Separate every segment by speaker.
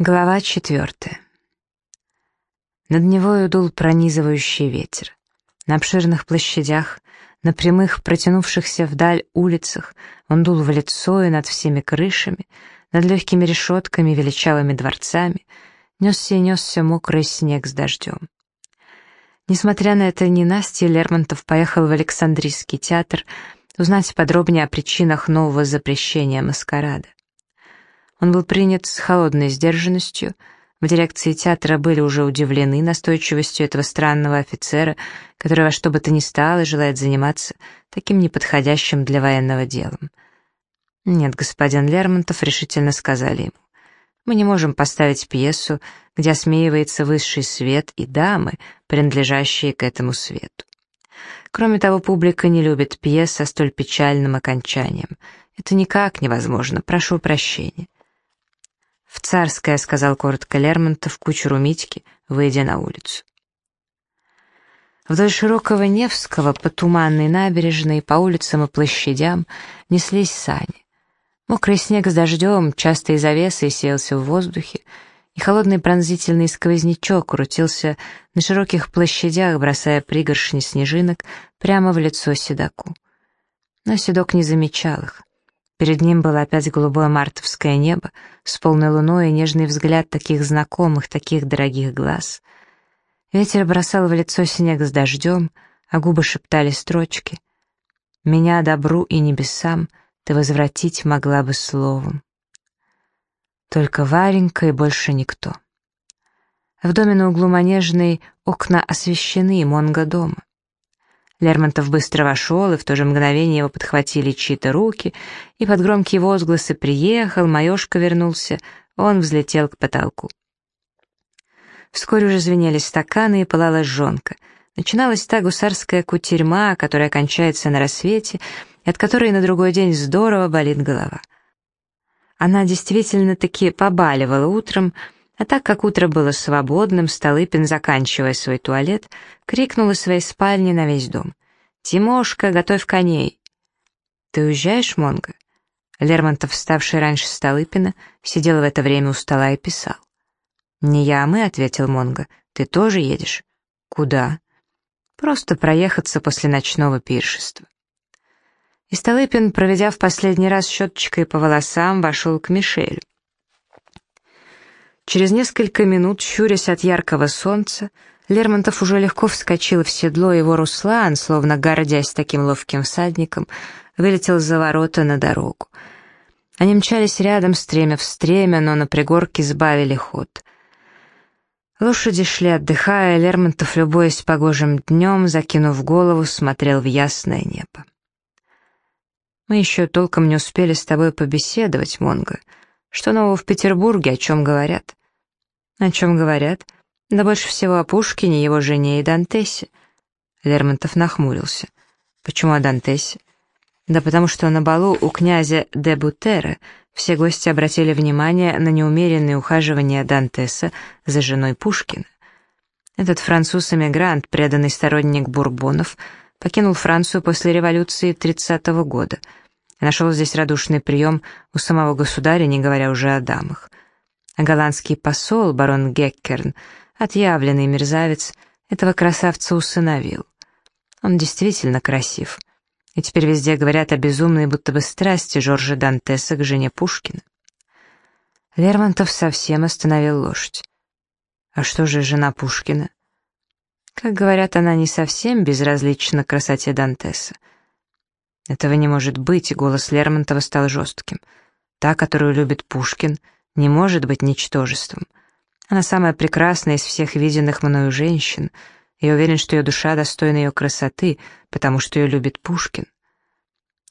Speaker 1: Глава четвертая. Над него дул пронизывающий ветер. На обширных площадях, на прямых, протянувшихся вдаль улицах, он дул в лицо и над всеми крышами, над легкими решетками, величавыми дворцами, несся и несся мокрый снег с дождем. Несмотря на это ненастье, Лермонтов поехал в Александрийский театр узнать подробнее о причинах нового запрещения маскарада. Он был принят с холодной сдержанностью. В дирекции театра были уже удивлены настойчивостью этого странного офицера, который во что бы то ни стало желает заниматься таким неподходящим для военного делом. «Нет, господин Лермонтов», — решительно сказали ему, «мы не можем поставить пьесу, где осмеивается высший свет и дамы, принадлежащие к этому свету. Кроме того, публика не любит пьес со столь печальным окончанием. Это никак невозможно, прошу прощения. «В царское», — сказал коротко Лермонтов кучеру Митьки, выйдя на улицу. Вдоль широкого Невского, по туманной набережной, по улицам и площадям неслись сани. Мокрый снег с дождем, частой завесой селся в воздухе, и холодный пронзительный сквознячок крутился на широких площадях, бросая пригоршни снежинок прямо в лицо седоку. Но седок не замечал их. Перед ним было опять голубое мартовское небо с полной луной и нежный взгляд таких знакомых, таких дорогих глаз. Ветер бросал в лицо снег с дождем, а губы шептали строчки. «Меня добру и небесам ты возвратить могла бы словом». Только Варенька и больше никто. В доме на углу Манежной окна освещены, Монго дома. Лермонтов быстро вошел, и в то же мгновение его подхватили чьи-то руки, и под громкие возгласы «приехал», «Маешка вернулся», он взлетел к потолку. Вскоре уже звенели стаканы и пылала жжонка. Начиналась та гусарская кутерьма, которая кончается на рассвете, и от которой на другой день здорово болит голова. Она действительно-таки побаливала утром, а так как утро было свободным, Столыпин, заканчивая свой туалет, крикнул из своей спальни на весь дом. «Тимошка, готовь коней!» «Ты уезжаешь, Монго?» Лермонтов, вставший раньше Столыпина, сидел в это время у стола и писал. «Не я, а мы», — ответил Монго. «Ты тоже едешь?» «Куда?» «Просто проехаться после ночного пиршества». И Столыпин, проведя в последний раз щеточкой по волосам, вошел к Мишелю. Через несколько минут, щурясь от яркого солнца, Лермонтов уже легко вскочил в седло, его Руслан, словно гордясь таким ловким всадником, вылетел за ворота на дорогу. Они мчались рядом, стремя в стремя, но на пригорке сбавили ход. Лошади шли отдыхая, Лермонтов, любуясь погожим днем, закинув голову, смотрел в ясное небо. «Мы еще толком не успели с тобой побеседовать, Монго», что нового в Петербурге, о чем говорят? О чем говорят? Да больше всего о Пушкине, его жене и Дантесе. Лермонтов нахмурился. Почему о Дантесе? Да потому что на балу у князя де Бутера все гости обратили внимание на неумеренные ухаживания Дантеса за женой Пушкина. Этот француз-эмигрант, преданный сторонник Бурбонов, покинул Францию после революции 30 -го года — нашел здесь радушный прием у самого государя, не говоря уже о дамах. А голландский посол, барон Геккерн, отъявленный мерзавец, этого красавца усыновил. Он действительно красив. И теперь везде говорят о безумной будто бы страсти Жоржа Дантеса к жене Пушкина. Лермонтов совсем остановил лошадь. А что же жена Пушкина? Как говорят, она не совсем безразлична красоте Дантеса. Этого не может быть, и голос Лермонтова стал жестким. Та, которую любит Пушкин, не может быть ничтожеством. Она самая прекрасная из всех виденных мною женщин. Я уверен, что ее душа достойна ее красоты, потому что ее любит Пушкин.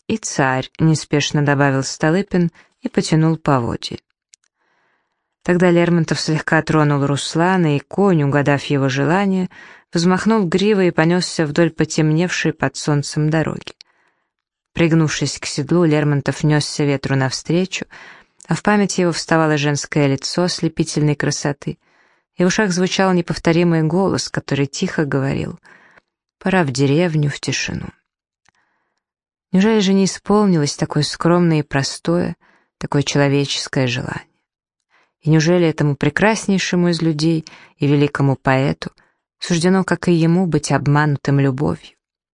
Speaker 1: И царь, неспешно добавил Столыпин и потянул поводья. Тогда Лермонтов слегка тронул Руслана, и конь, угадав его желание, взмахнул гривой и понесся вдоль потемневшей под солнцем дороги. Пригнувшись к седлу, Лермонтов несся ветру навстречу, а в памяти его вставало женское лицо ослепительной красоты, и в ушах звучал неповторимый голос, который тихо говорил «Пора в деревню, в тишину». Неужели же не исполнилось такое скромное и простое, такое человеческое желание? И неужели этому прекраснейшему из людей и великому поэту суждено, как и ему, быть обманутым любовью?